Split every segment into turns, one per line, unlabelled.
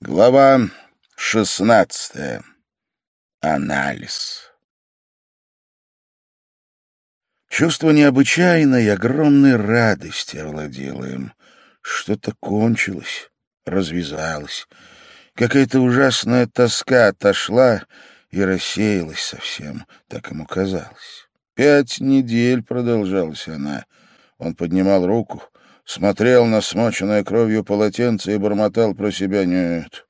Глава шестнадцатая. Анализ. Чувство необычайной огромной радости овладело им. Что-то кончилось, развязалось. Какая-то ужасная тоска отошла и рассеялась совсем, так ему казалось. Пять недель продолжалась она. Он поднимал руку, смотрел на смоченное кровью полотенце и бормотал про себя «нет».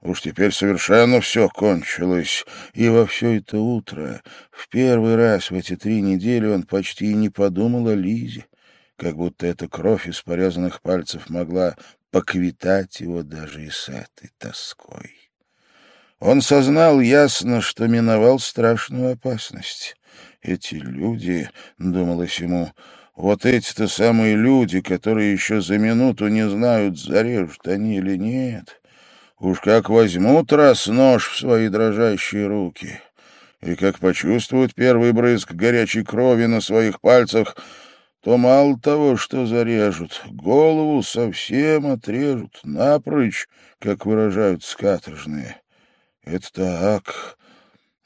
Уж теперь совершенно все кончилось. И во все это утро, в первый раз в эти три недели, он почти и не подумал о Лизе, как будто эта кровь из порезанных пальцев могла поквитать его даже и с этой тоской. Он сознал ясно, что миновал страшную опасность. Эти люди, — думалось ему, — вот эти-то самые люди, которые еще за минуту не знают, зарежут они или нет. Уж как возьмут раз нож в свои дрожащие руки, и как почувствуют первый брызг горячей крови на своих пальцах, то мало того, что зарежут, голову совсем отрежут, напрочь, как выражают скаторжные. Это так,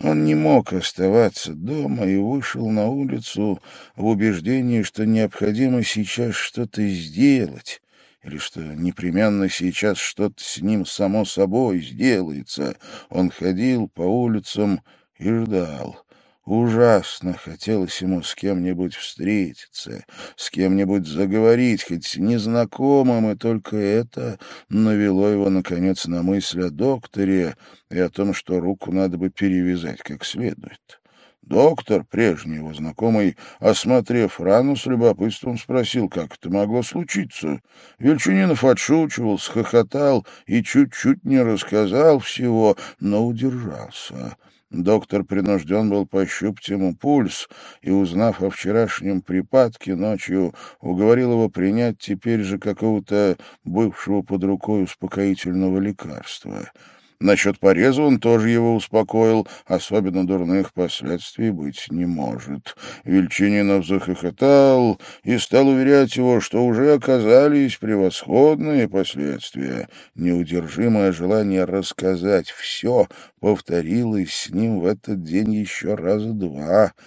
он не мог оставаться дома и вышел на улицу в убеждении, что необходимо сейчас что-то сделать, или что непременно сейчас что-то с ним само собой сделается. Он ходил по улицам и ждал. Ужасно хотелось ему с кем-нибудь встретиться, с кем-нибудь заговорить, хоть незнакомым, и только это навело его, наконец, на мысль о докторе и о том, что руку надо бы перевязать как следует. Доктор, прежний его знакомый, осмотрев рану, с любопытством спросил, как это могло случиться. Вельчунинов отшучивал, схохотал и чуть-чуть не рассказал всего, но удержался. Доктор принужден был пощупать ему пульс и, узнав о вчерашнем припадке ночью, уговорил его принять теперь же какого-то бывшего под рукой успокоительного лекарства. Насчет пореза он тоже его успокоил, особенно дурных последствий быть не может. Вельчининов захохотал и стал уверять его, что уже оказались превосходные последствия. Неудержимое желание рассказать все повторилось с ним в этот день еще раза два —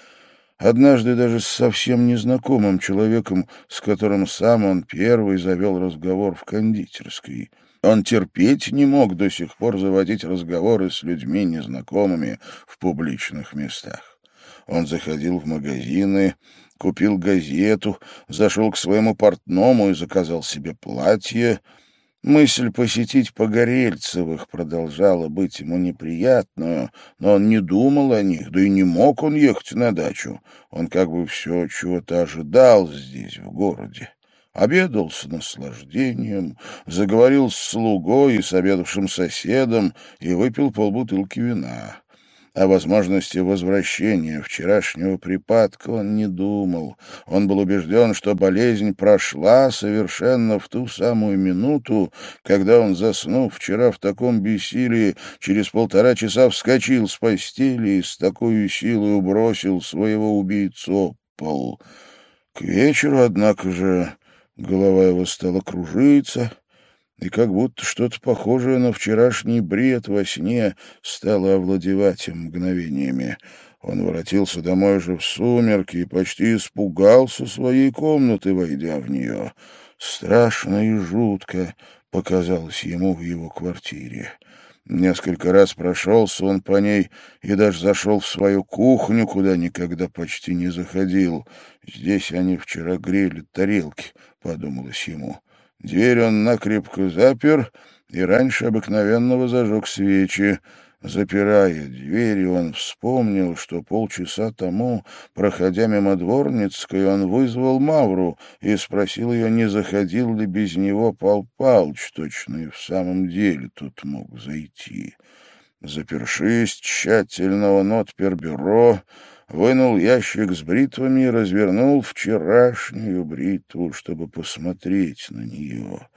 Однажды даже с совсем незнакомым человеком, с которым сам он первый завел разговор в кондитерской. Он терпеть не мог до сих пор заводить разговоры с людьми незнакомыми в публичных местах. Он заходил в магазины, купил газету, зашел к своему портному и заказал себе платье. Мысль посетить Погорельцевых продолжала быть ему неприятную, но он не думал о них, да и не мог он ехать на дачу. Он как бы все чего-то ожидал здесь, в городе обедал с наслаждением, заговорил с слугой и с обедавшим соседом и выпил полбутылки вина. О возможности возвращения вчерашнего припадка он не думал. Он был убежден, что болезнь прошла совершенно в ту самую минуту, когда он, заснув вчера в таком бессилии, через полтора часа вскочил с постели и с такой силой бросил своего убийцу пол. К вечеру, однако же, Голова его стала кружиться, и как будто что-то похожее на вчерашний бред во сне стало овладевать им мгновениями. Он воротился домой же в сумерки и почти испугался своей комнаты, войдя в нее. Страшно и жутко показалось ему в его квартире. Несколько раз прошелся он по ней и даже зашел в свою кухню, куда никогда почти не заходил. Здесь они вчера грели тарелки, — подумалось ему. Дверь он накрепко запер и раньше обыкновенного зажег свечи. Запирая двери, он вспомнил, что полчаса тому, проходя мимо Дворницкой, он вызвал Мавру и спросил ее, не заходил ли без него Пал Палыч, точно и в самом деле тут мог зайти. Запершись тщательно, он отпер бюро, вынул ящик с бритвами и развернул вчерашнюю бритву, чтобы посмотреть на нее.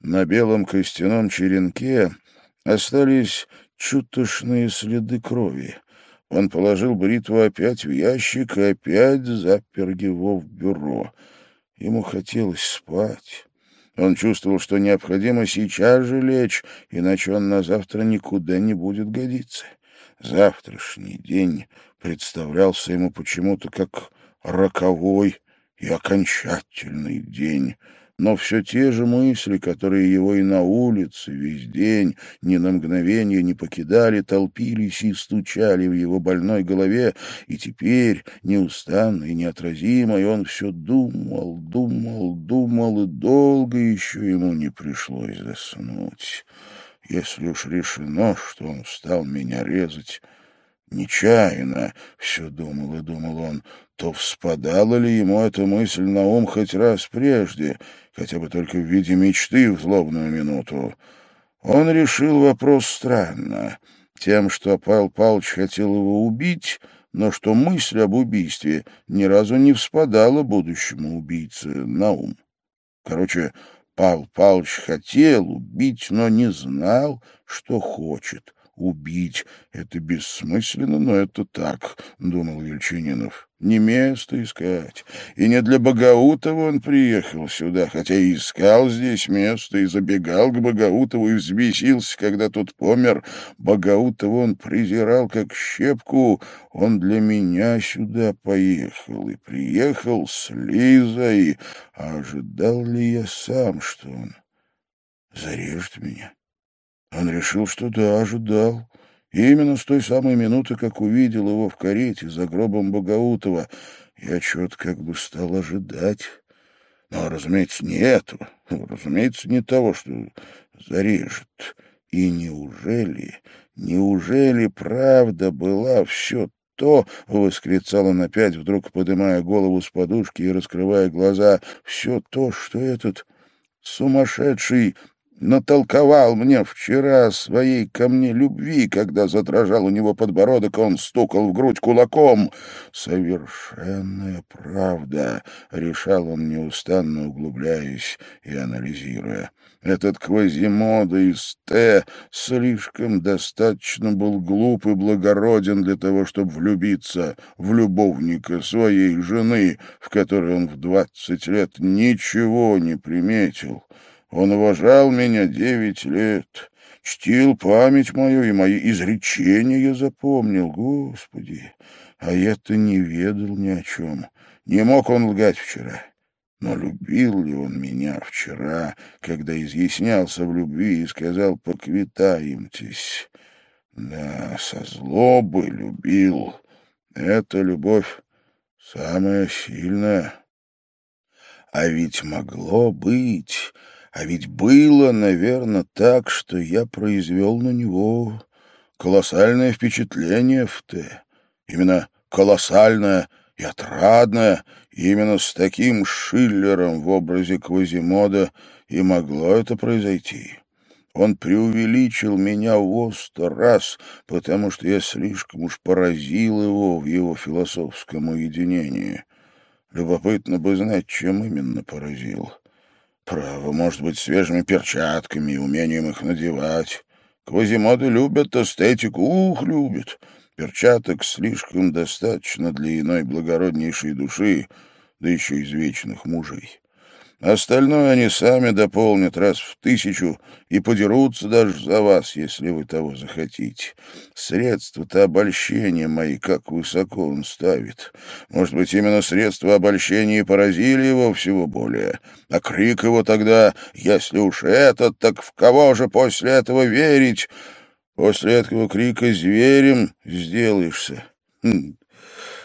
На белом костяном черенке остались чутошные следы крови. Он положил бритву опять в ящик и опять запер его в бюро. Ему хотелось спать. Он чувствовал, что необходимо сейчас же лечь, иначе он на завтра никуда не будет годиться. Завтрашний день представлялся ему почему-то как роковой и окончательный день но все те же мысли, которые его и на улице весь день ни на мгновение не покидали, толпились и стучали в его больной голове, и теперь, неустанно и неотразимо, и он все думал, думал, думал, и долго еще ему не пришлось заснуть. Если уж решено, что он стал меня резать, нечаянно, все думал и думал он, то вспадала ли ему эта мысль на ум хоть раз прежде, хотя бы только в виде мечты в злобную минуту. Он решил вопрос странно, тем, что Павел Павлович хотел его убить, но что мысль об убийстве ни разу не вспадала будущему убийце на ум. Короче, Павел Павлович хотел убить, но не знал, что хочет убить. Это бессмысленно, но это так, — думал Ельчининов. Не место искать. И не для Богаутова он приехал сюда, хотя и искал здесь место, и забегал к Богаутову, и взбесился, когда тот помер. Богаутова он презирал как щепку. Он для меня сюда поехал, и приехал с Лизой. А ожидал ли я сам, что он зарежет меня? Он решил, что да, ожидал. И именно с той самой минуты, как увидел его в карете за гробом Богаутова, я чего-то как бы стал ожидать. Но, разумеется, не этого. Разумеется, не того, что зарежет. И неужели, неужели правда была все то, — восклицал он опять, вдруг поднимая голову с подушки и раскрывая глаза, — все то, что этот сумасшедший натолковал мне вчера своей ко мне любви, когда задрожал у него подбородок, он стукал в грудь кулаком. Совершенная правда, — решал он неустанно, углубляясь и анализируя. Этот Квазимода из Т слишком достаточно был глуп и благороден для того, чтобы влюбиться в любовника своей жены, в которой он в двадцать лет ничего не приметил. Он уважал меня девять лет, чтил память мою и мои изречения запомнил. Господи, а я-то не ведал ни о чем. Не мог он лгать вчера. Но любил ли он меня вчера, когда изъяснялся в любви и сказал «поквитаемтесь»? Да, со злобой любил. Эта любовь самая сильная. А ведь могло быть, а ведь было, наверное, так, что я произвел на него колоссальное впечатление в Т. Именно колоссальное и отрадное, именно с таким Шиллером в образе Квазимода и могло это произойти. Он преувеличил меня в сто раз, потому что я слишком уж поразил его в его философском уединении. Любопытно бы знать, чем именно поразил. Право, может быть, свежими перчатками и умением их надевать. Квазимоды любят эстетику, ух, любят. Перчаток слишком достаточно для иной благороднейшей души, да еще из вечных мужей. Остальное они сами дополнят раз в тысячу и подерутся даже за вас, если вы того захотите. Средства-то обольщения мои, как высоко он ставит. Может быть, именно средства обольщения поразили его всего более. А крик его тогда, если уж этот, так в кого же после этого верить? После этого крика зверем сделаешься. Хм,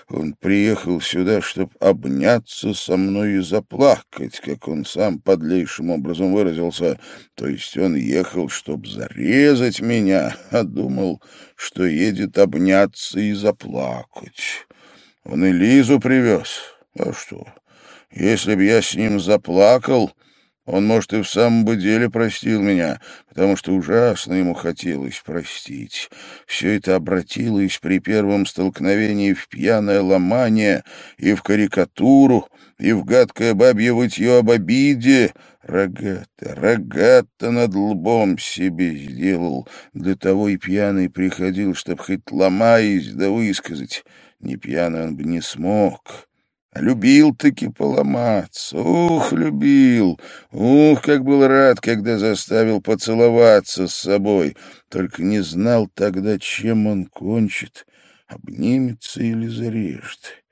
он приехал сюда, чтобы обняться со мной и заплакать, как он сам подлейшим образом выразился. То есть он ехал, чтобы зарезать меня, а думал, что едет обняться и заплакать. Он и Лизу привез. А что, если б я с ним заплакал, он, может, и в самом бы деле простил меня, потому что ужасно ему хотелось простить. Все это обратилось при первом столкновении в пьяное ломание и в карикатуру, и в гадкое бабье вытье об обиде. Рогата, рогата над лбом себе сделал. Для того и пьяный приходил, чтоб хоть ломаясь да высказать. Не пьяный он бы не смог. Любил-таки поломаться. Ух, любил. Ух, как был рад, когда заставил поцеловаться с собой. Только не знал тогда, чем он кончит. Обнимется или зарежет.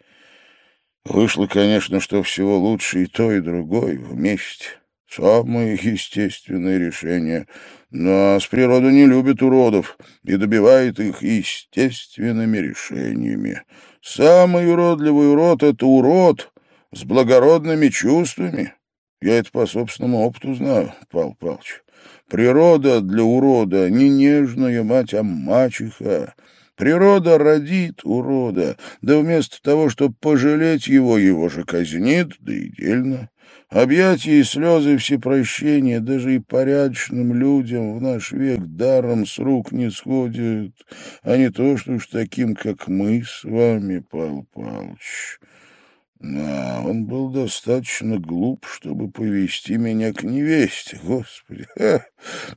Вышло, конечно, что всего лучше и то, и другое вместе. Самое естественное решение. Но с природа не любит уродов и добивает их естественными решениями. Самый уродливый урод — это урод с благородными чувствами. Я это по собственному опыту знаю, Павел Павлович. Природа для урода не нежная мать, а мачеха. Природа родит урода, да вместо того, чтобы пожалеть его, его же казнит, да и дельно. Объятия и слезы всепрощения даже и порядочным людям в наш век даром с рук не сходят, а не то, что уж таким, как мы с вами, Павел Павлович. Да, он был достаточно глуп, чтобы повести меня к невесте. Господи, ха,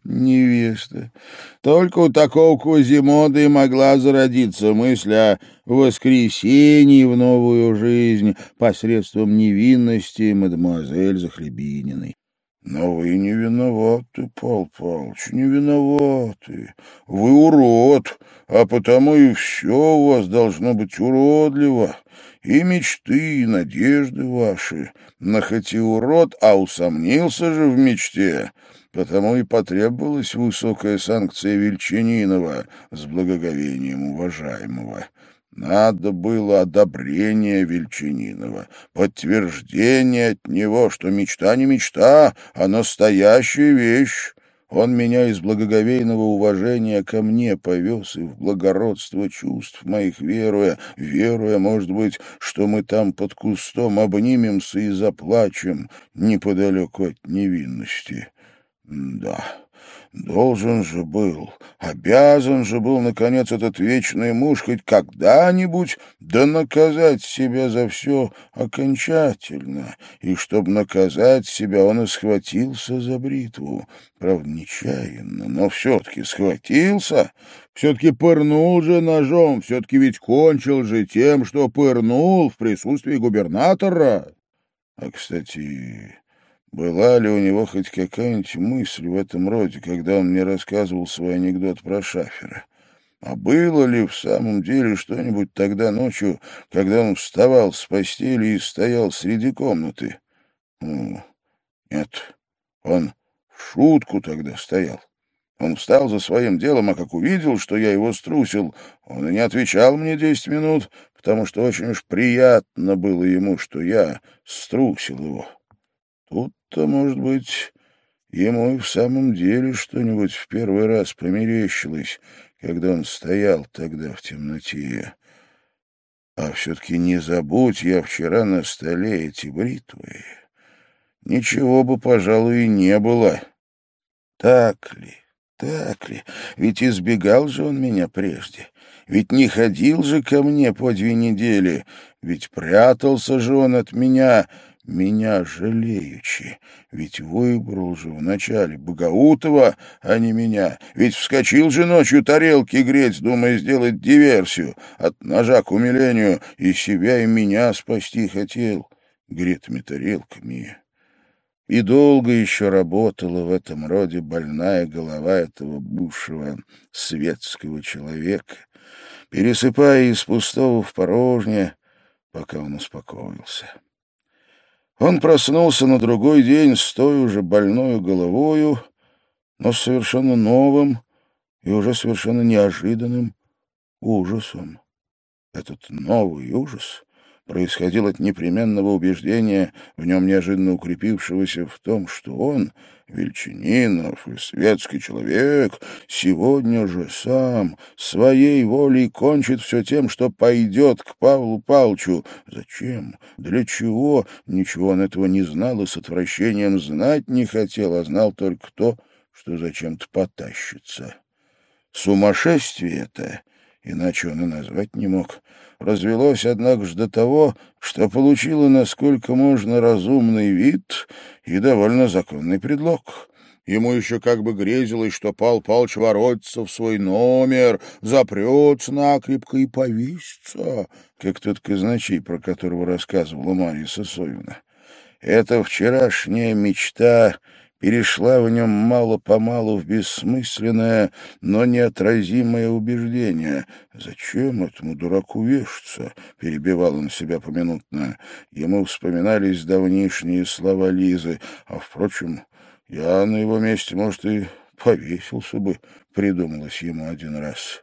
невеста. Только у такого Кузимода и могла зародиться мысль о воскресении в новую жизнь посредством невинности мадемуазель Захлебининой. Но вы не виноваты, Пал Палыч, не виноваты. Вы урод, а потому и все у вас должно быть уродливо и мечты, и надежды ваши. Но хоть и урод, а усомнился же в мечте, потому и потребовалась высокая санкция Вельчининова с благоговением уважаемого. Надо было одобрение Вельчининова, подтверждение от него, что мечта не мечта, а настоящая вещь. Он меня из благоговейного уважения ко мне повез и в благородство чувств моих веруя, веруя, может быть, что мы там под кустом обнимемся и заплачем неподалеку от невинности. Да, Должен же был, обязан же был, наконец, этот вечный муж хоть когда-нибудь да наказать себя за все окончательно. И чтобы наказать себя, он и схватился за бритву. Правда, нечаянно, но все-таки схватился. Все-таки пырнул же ножом, все-таки ведь кончил же тем, что пырнул в присутствии губернатора. А, кстати, была ли у него хоть какая-нибудь мысль в этом роде, когда он мне рассказывал свой анекдот про шафера? А было ли в самом деле что-нибудь тогда ночью, когда он вставал с постели и стоял среди комнаты? Ну, нет, он в шутку тогда стоял. Он встал за своим делом, а как увидел, что я его струсил, он и не отвечал мне десять минут, потому что очень уж приятно было ему, что я струсил его. Тут-то, может быть, ему и в самом деле что-нибудь в первый раз померещилось, когда он стоял тогда в темноте. А все-таки не забудь я вчера на столе эти бритвы. Ничего бы, пожалуй, и не было. Так ли, так ли? Ведь избегал же он меня прежде. Ведь не ходил же ко мне по две недели. Ведь прятался же он от меня меня жалеючи, ведь выбрал же вначале Богоутова, а не меня, ведь вскочил же ночью тарелки греть, думая сделать диверсию, от ножа к умилению, и себя, и меня спасти хотел. Гретыми тарелками. И долго еще работала в этом роде больная голова этого бывшего светского человека, пересыпая из пустого в порожнее, пока он успокоился. Он проснулся на другой день с той уже больной головою, но с совершенно новым и уже совершенно неожиданным ужасом. Этот новый ужас происходил от непременного убеждения, в нем неожиданно укрепившегося в том, что он, Вельчининов и светский человек, сегодня же сам своей волей кончит все тем, что пойдет к Павлу Палчу. Зачем? Для чего? Ничего он этого не знал и с отвращением знать не хотел, а знал только то, что зачем-то потащится. Сумасшествие это, иначе он и назвать не мог, развелось, однако же, до того, что получило насколько можно разумный вид и довольно законный предлог. Ему еще как бы грезилось, что Пал Палыч воротится в свой номер, запрется накрепко и повесится, как тот казначей, про которого рассказывала Марья Сосовина. Эта вчерашняя мечта перешла в нем мало-помалу в бессмысленное, но неотразимое убеждение. «Зачем этому дураку вешаться?» — перебивал он себя поминутно. Ему вспоминались давнишние слова Лизы, а, впрочем, я на его месте, может, и повесился бы, придумалось ему один раз.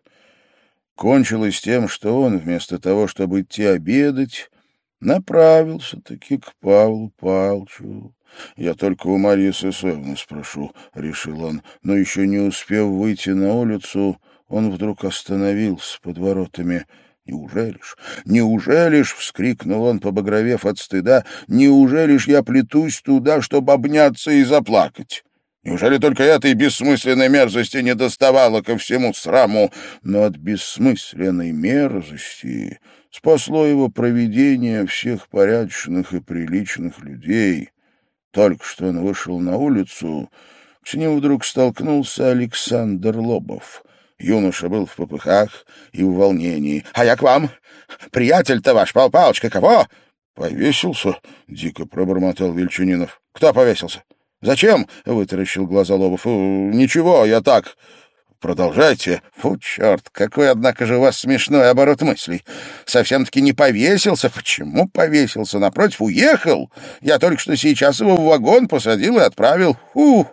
Кончилось тем, что он, вместо того, чтобы идти обедать, направился-таки к Павлу Павловичу. «Я только у Марьи Сысоевны спрошу», — решил он, но еще не успев выйти на улицу, он вдруг остановился под воротами. «Неужели ж? Неужели ж?» — вскрикнул он, побагровев от стыда. «Неужели ж я плетусь туда, чтобы обняться и заплакать?» Неужели только этой бессмысленной мерзости не доставало ко всему сраму? Но от бессмысленной мерзости спасло его проведение всех порядочных и приличных людей. Только что он вышел на улицу, с ним вдруг столкнулся Александр Лобов. Юноша был в попыхах и в волнении. — А я к вам. Приятель-то ваш, Пал Палыч, каково? — Повесился, — дико пробормотал Вельчининов. — Кто повесился? — Зачем? — вытаращил глаза Лобов. — Ничего, я так. Продолжайте. Фу, черт, какой, однако же, у вас смешной оборот мыслей. Совсем-таки не повесился. Почему повесился? Напротив, уехал. Я только что сейчас его в вагон посадил и отправил. Фу,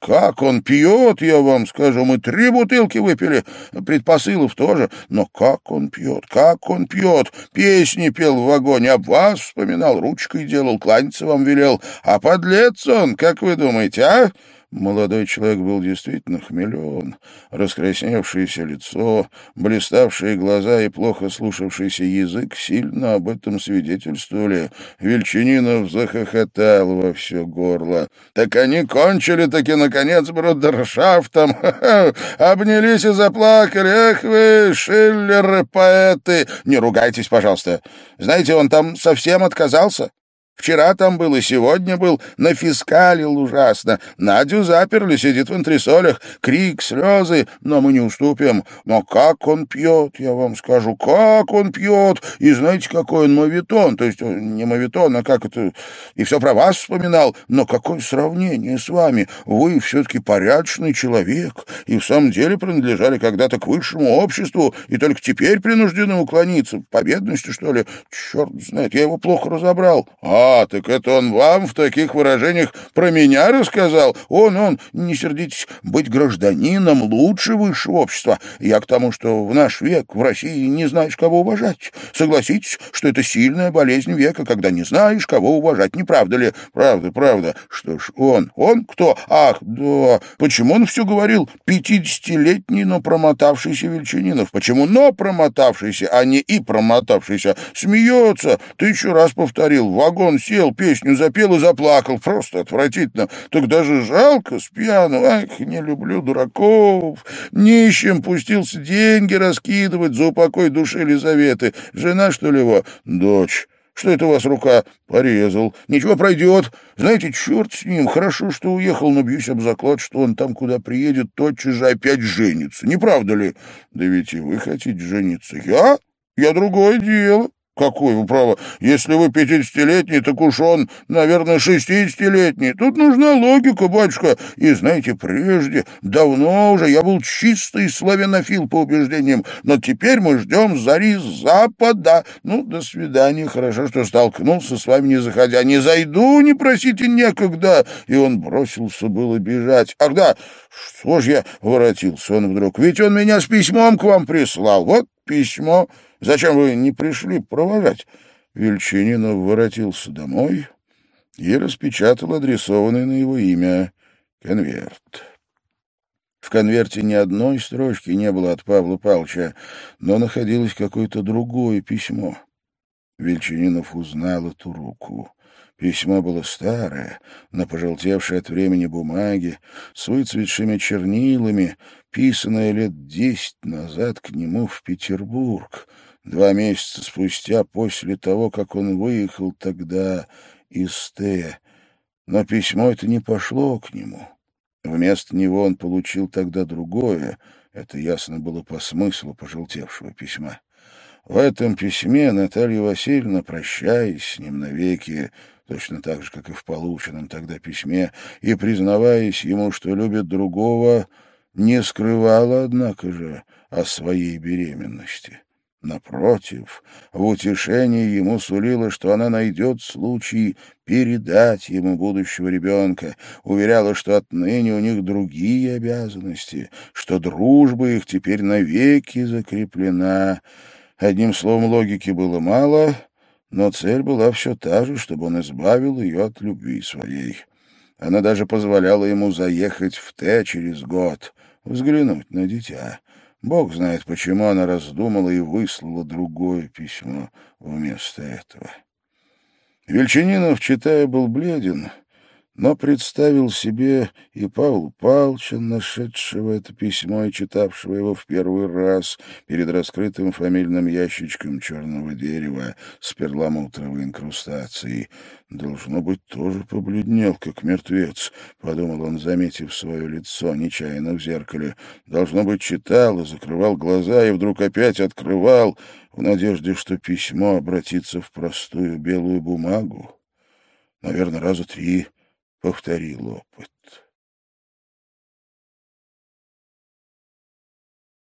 как он пьет, я вам скажу. Мы три бутылки выпили, предпосылов тоже. Но как он пьет, как он пьет. Песни пел в вагоне, об вас вспоминал, ручкой делал, кланяться вам велел. А подлец он, как вы думаете, а? Молодой человек был действительно хмелен. Раскрасневшееся лицо, блиставшие глаза и плохо слушавшийся язык сильно об этом свидетельствовали. Вельчининов захохотал во все горло. «Так они кончили таки, наконец, брудершафтом! Обнялись и заплакали! Эх вы, шиллеры, поэты! Не ругайтесь, пожалуйста! Знаете, он там совсем отказался!» Вчера там был и сегодня был, нафискалил ужасно. Надю заперли, сидит в антресолях, крик, слезы, но мы не уступим. Но как он пьет, я вам скажу, как он пьет. И знаете, какой он мавитон, то есть э, не мавитон, а как это... И все про вас вспоминал, но какое сравнение с вами. Вы все-таки порядочный человек, и в самом деле принадлежали когда-то к высшему обществу, и только теперь принуждены уклониться. По бедности, что ли? Черт знает, я его плохо разобрал. А «А, так это он вам в таких выражениях про меня рассказал? Он, он, не сердитесь, быть гражданином лучше высшего общества. Я к тому, что в наш век в России не знаешь, кого уважать. Согласитесь, что это сильная болезнь века, когда не знаешь, кого уважать, не правда ли? Правда, правда. Что ж, он, он кто? Ах, да, почему он все говорил? Пятидесятилетний, но промотавшийся Вельчининов. Почему но промотавшийся, а не и промотавшийся? Смеется. Тысячу раз повторил. Вагон он сел, песню запел и заплакал. Просто отвратительно. Так даже жалко с пьяну. Ах, не люблю дураков. Нищим пустился деньги раскидывать за упокой души Елизаветы. Жена, что ли, его? Дочь. Что это у вас рука? Порезал. Ничего, пройдет. Знаете, черт с ним. Хорошо, что уехал, но бьюсь об заклад, что он там, куда приедет, тотчас же опять женится. Не правда ли? Да ведь и вы хотите жениться. Я? Я другое дело. Какое вы право? Если вы пятидесятилетний, так уж он, наверное, шестидесятилетний. Тут нужна логика, батюшка. И знаете, прежде, давно уже я был чистый славянофил по убеждениям, но теперь мы ждем зари запада. Ну, до свидания. Хорошо, что столкнулся с вами, не заходя. Не зайду, не просите некогда. И он бросился было бежать. Ах да, что ж я воротился он вдруг? Ведь он меня с письмом к вам прислал. Вот письмо. Зачем вы не пришли провожать? Вельчининов воротился домой и распечатал адресованный на его имя конверт. В конверте ни одной строчки не было от Павла Павловича, но находилось какое-то другое письмо. Вельчининов узнал эту руку. Письмо было старое, на пожелтевшей от времени бумаге, с выцветшими чернилами, писанное лет десять назад к нему в Петербург — два месяца спустя после того, как он выехал тогда из Т. Но письмо это не пошло к нему. Вместо него он получил тогда другое, это ясно было по смыслу пожелтевшего письма. В этом письме Наталья Васильевна, прощаясь с ним навеки, точно так же, как и в полученном тогда письме, и признаваясь ему, что любит другого, не скрывала, однако же, о своей беременности. Напротив, в утешении ему сулила, что она найдет случай передать ему будущего ребенка, уверяла, что отныне у них другие обязанности, что дружба их теперь навеки закреплена. Одним словом, логики было мало, но цель была все та же, чтобы он избавил ее от любви своей. Она даже позволяла ему заехать в Т через год, взглянуть на дитя. Бог знает, почему она раздумала и выслала другое письмо вместо этого. Вельчининов, читая, был бледен, но представил себе и Павла Павловича, нашедшего это письмо и читавшего его в первый раз перед раскрытым фамильным ящичком черного дерева с перламутровой инкрустацией. «Должно быть, тоже побледнел, как мертвец», — подумал он, заметив свое лицо нечаянно в зеркале. «Должно быть, читал и закрывал глаза, и вдруг опять открывал, в надежде, что письмо обратится в простую белую бумагу. Наверное, раза три повторил опыт.